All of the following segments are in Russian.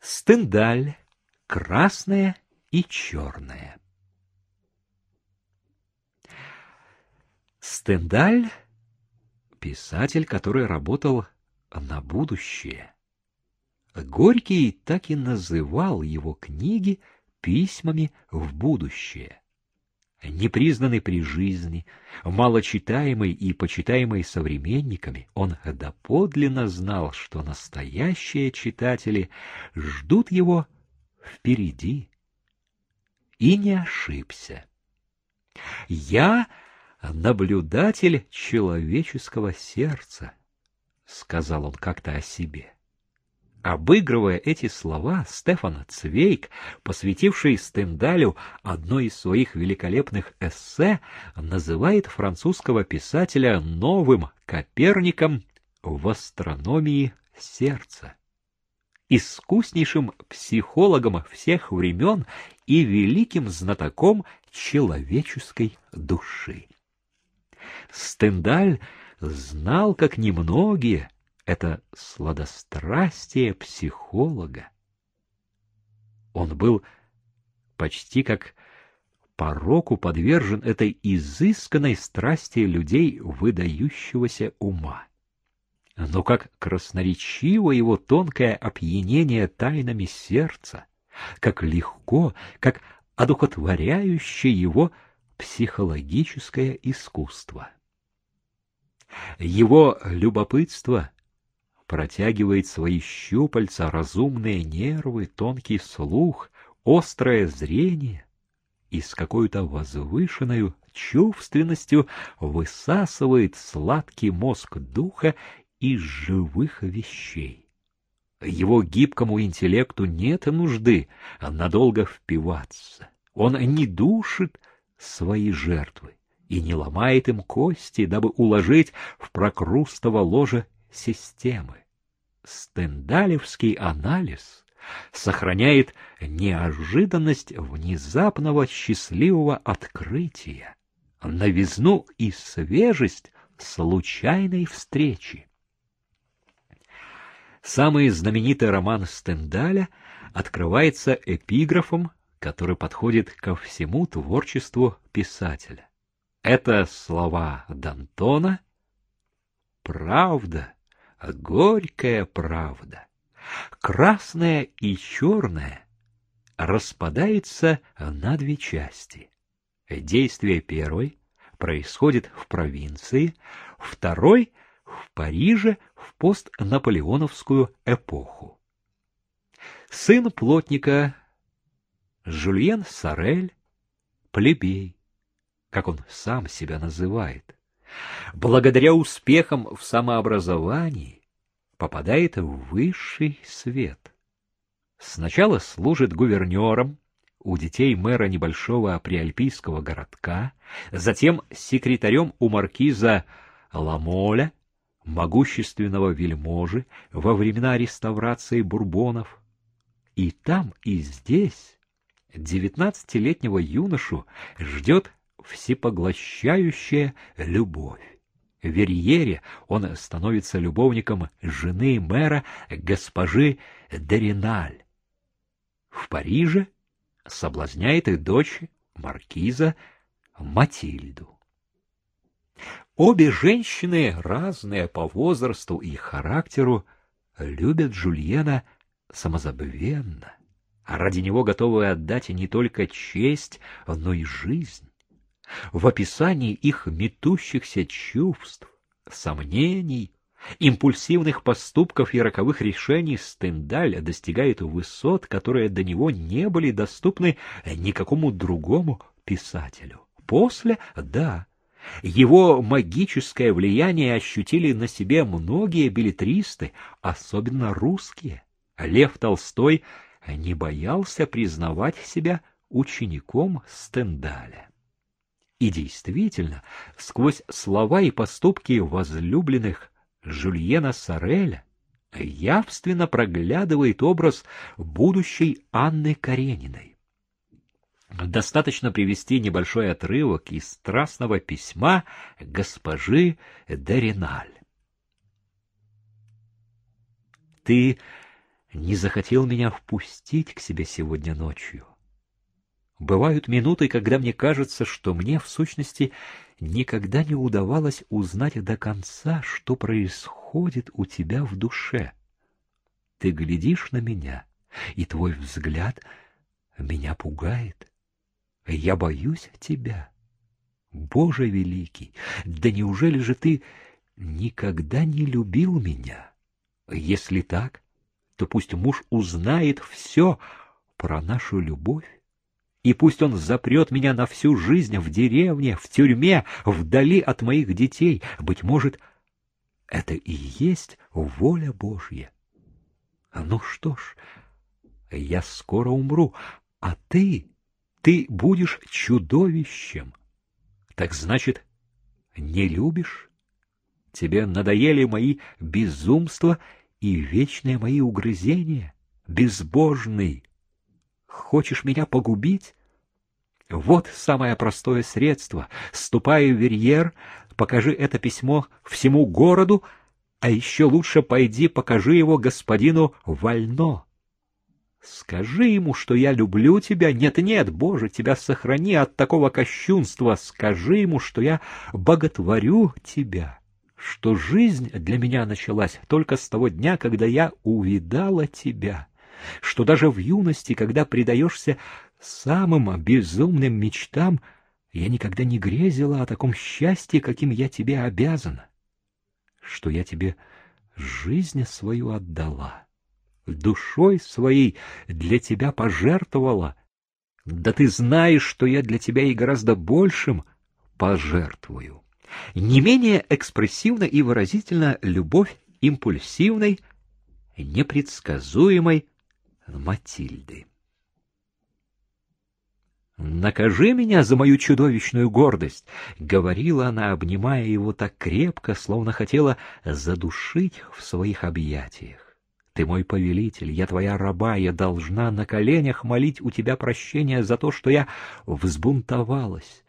Стендаль, красное и черное. Стендаль — писатель, который работал на будущее. Горький так и называл его книги письмами в будущее. Непризнанный при жизни, малочитаемый и почитаемый современниками, он доподлинно знал, что настоящие читатели ждут его впереди. И не ошибся. Я наблюдатель человеческого сердца, — сказал он как-то о себе. Обыгрывая эти слова, Стефан Цвейк, посвятивший Стендалю одно из своих великолепных эссе, называет французского писателя новым Коперником в астрономии сердца, искуснейшим психологом всех времен и великим знатоком человеческой души. Стендаль знал, как немногие, это сладострастие психолога. Он был почти как пороку подвержен этой изысканной страсти людей выдающегося ума. Но как красноречиво его тонкое опьянение тайнами сердца, как легко, как одухотворяющее его психологическое искусство. Его любопытство протягивает свои щупальца, разумные нервы, тонкий слух, острое зрение и с какой-то возвышенной чувственностью высасывает сладкий мозг духа из живых вещей. Его гибкому интеллекту нет нужды надолго впиваться. Он не душит свои жертвы и не ломает им кости, дабы уложить в прокрустово ложе системы. Стендалевский анализ сохраняет неожиданность внезапного счастливого открытия, новизну и свежесть случайной встречи. Самый знаменитый роман Стендаля открывается эпиграфом, который подходит ко всему творчеству писателя. Это слова Д'Антона «Правда» горькая правда, красная и черная, распадается на две части. Действие первой происходит в провинции, второй — в Париже в постнаполеоновскую эпоху. Сын плотника Жюльен Сорель, плебей, как он сам себя называет, благодаря успехам в самообразовании попадает в высший свет. Сначала служит гувернером у детей мэра небольшого приальпийского городка, затем секретарем у маркиза Ламоля, могущественного вельможи во времена реставрации бурбонов. И там, и здесь девятнадцатилетнего юношу ждет всепоглощающая любовь. В Верьере он становится любовником жены мэра госпожи Дериналь. В Париже соблазняет и дочь маркиза Матильду. Обе женщины, разные по возрасту и характеру, любят Жульена самозабвенно, а ради него готовы отдать не только честь, но и жизнь в описании их метущихся чувств, сомнений, импульсивных поступков и роковых решений Стендаля достигает высот, которые до него не были доступны никакому другому писателю. После — да. Его магическое влияние ощутили на себе многие билетристы, особенно русские. Лев Толстой не боялся признавать себя учеником Стендаля. И действительно, сквозь слова и поступки возлюбленных Жюльена Сореля явственно проглядывает образ будущей Анны Карениной. Достаточно привести небольшой отрывок из страстного письма госпожи Дериналь. «Ты не захотел меня впустить к себе сегодня ночью. Бывают минуты, когда мне кажется, что мне, в сущности, никогда не удавалось узнать до конца, что происходит у тебя в душе. Ты глядишь на меня, и твой взгляд меня пугает. Я боюсь тебя. Боже великий, да неужели же ты никогда не любил меня? Если так, то пусть муж узнает все про нашу любовь, и пусть он запрет меня на всю жизнь в деревне, в тюрьме, вдали от моих детей. Быть может, это и есть воля Божья. Ну что ж, я скоро умру, а ты, ты будешь чудовищем. Так значит, не любишь? Тебе надоели мои безумства и вечные мои угрызения? Безбожный! Хочешь меня погубить? Вот самое простое средство. Ступай в Верьер, покажи это письмо всему городу, а еще лучше пойди покажи его господину Вально. Скажи ему, что я люблю тебя. Нет-нет, Боже, тебя сохрани от такого кощунства. Скажи ему, что я боготворю тебя, что жизнь для меня началась только с того дня, когда я увидала тебя, что даже в юности, когда предаешься самым безумным мечтам, я никогда не грезила о таком счастье, каким я тебе обязана, что я тебе жизнь свою отдала душой своей для тебя пожертвовала. Да ты знаешь, что я для тебя и гораздо большим пожертвую. Не менее экспрессивна и выразительна любовь импульсивной, непредсказуемой Матильды. «Накажи меня за мою чудовищную гордость!» — говорила она, обнимая его так крепко, словно хотела задушить в своих объятиях. Ты мой повелитель, я твоя раба, я должна на коленях молить у тебя прощения за то, что я взбунтовалась.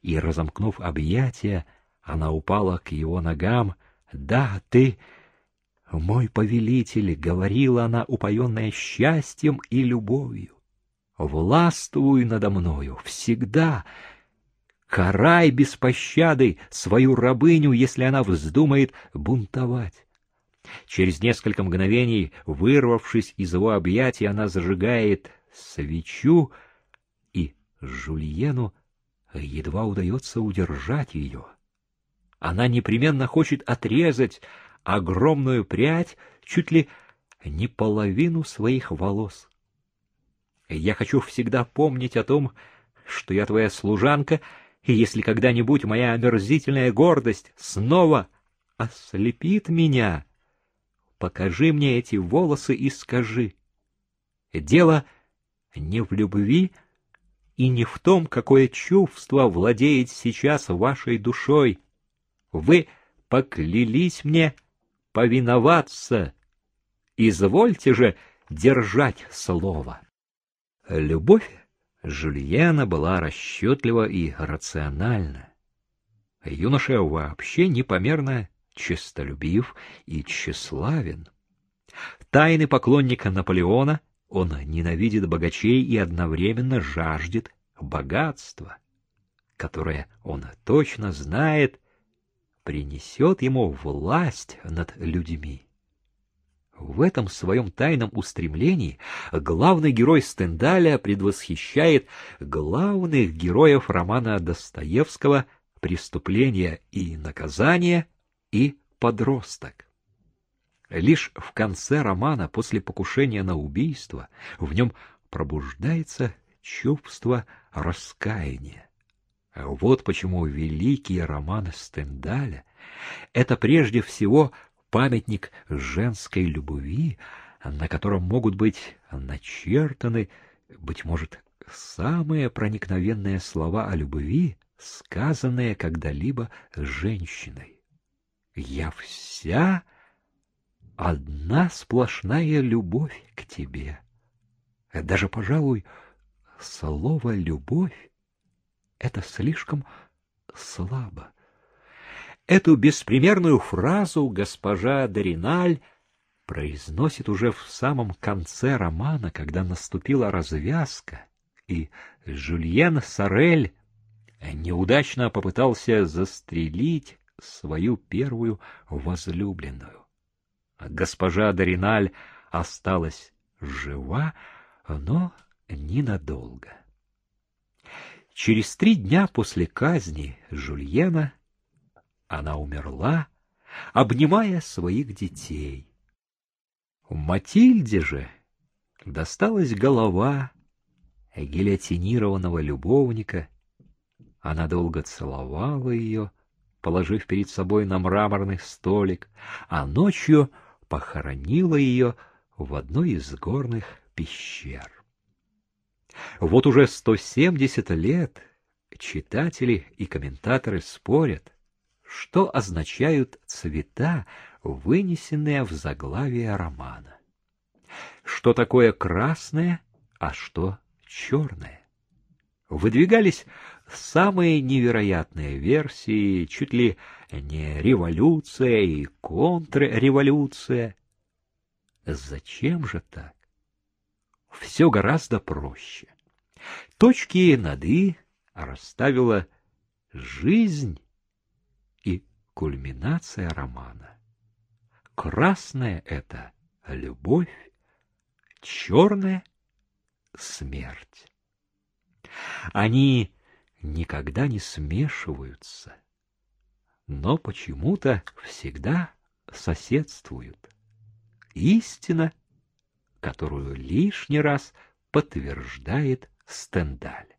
И, разомкнув объятия, она упала к его ногам. «Да, ты, мой повелитель», — говорила она, упоенная счастьем и любовью, — «властвуй надо мною всегда». Карай без пощады свою рабыню, если она вздумает бунтовать. Через несколько мгновений, вырвавшись из его объятий, она зажигает свечу, и Жульену едва удается удержать ее. Она непременно хочет отрезать огромную прядь, чуть ли не половину своих волос. Я хочу всегда помнить о том, что я твоя служанка, и если когда-нибудь моя омерзительная гордость снова ослепит меня, покажи мне эти волосы и скажи. Дело не в любви и не в том, какое чувство владеет сейчас вашей душой. Вы поклялись мне повиноваться. Извольте же держать слово. Любовь Жульена была расчетлива и рациональна. Юноша вообще непомерно честолюбив и тщеславен. Тайный поклонник Наполеона, он ненавидит богачей и одновременно жаждет богатства, которое он точно знает, принесет ему власть над людьми. В этом своем тайном устремлении главный герой Стендаля предвосхищает главных героев романа Достоевского «Преступление и наказание» и подросток. Лишь в конце романа, после покушения на убийство, в нем пробуждается чувство раскаяния. Вот почему великий роман Стендаля — это прежде всего памятник женской любви, на котором могут быть начертаны, быть может, самые проникновенные слова о любви, сказанные когда-либо женщиной. Я вся одна сплошная любовь к тебе. Даже, пожалуй, слово «любовь» — это слишком слабо. Эту беспримерную фразу госпожа Дориналь произносит уже в самом конце романа, когда наступила развязка, и Жюльен Сорель неудачно попытался застрелить свою первую возлюбленную. Госпожа Дориналь осталась жива, но ненадолго. Через три дня после казни Жульена она умерла, обнимая своих детей. Матильде же досталась голова гильотинированного любовника. Она долго целовала ее, положив перед собой на мраморный столик, а ночью похоронила ее в одной из горных пещер. Вот уже 170 лет читатели и комментаторы спорят, что означают цвета, вынесенные в заглавие романа. Что такое красное, а что черное? Выдвигались самые невероятные версии, чуть ли не революция и контрреволюция. Зачем же так? Все гораздо проще. Точки над «и» расставила жизнь кульминация романа. Красное — это любовь, черное — смерть. Они никогда не смешиваются, но почему-то всегда соседствуют. Истина, которую лишний раз подтверждает Стендаль.